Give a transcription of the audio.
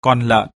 con lợn.